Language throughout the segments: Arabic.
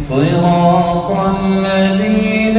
صراط الذين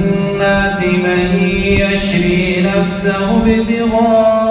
الناس من يشري نفسه ابتغاء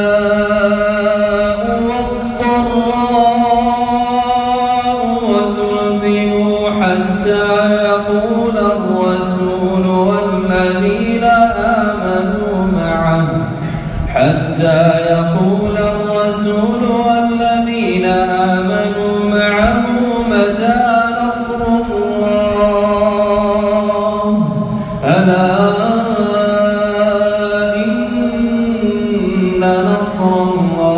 البأساء والضراء وزلزلوا حتى يقول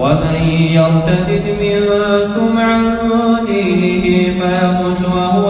ومن يرتد منكم عن دينه فيمت وهو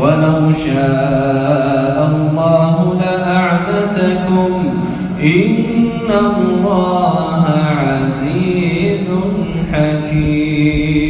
ولو شاء الله لأعنتكم إن الله عزيز حكيم.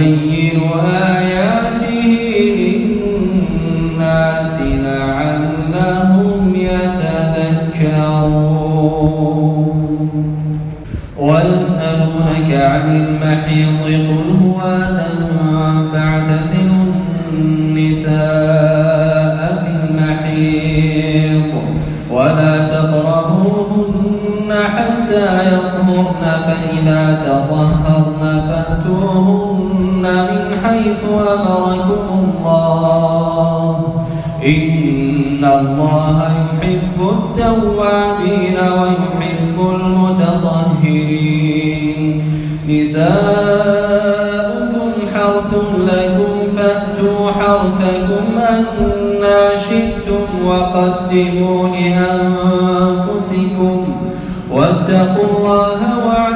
يبين ويحب المتطهرين. نساؤكم حرث لكم فأتوا حرثكم أنا شئتم وقدموا لأنفسكم. واتقوا الله وعلموا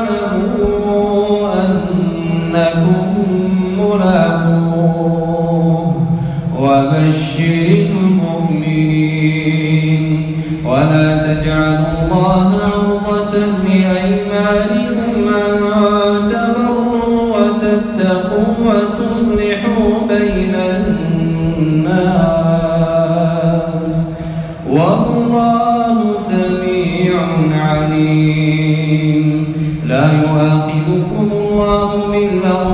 عليم لا يؤاخذكم الله باللغو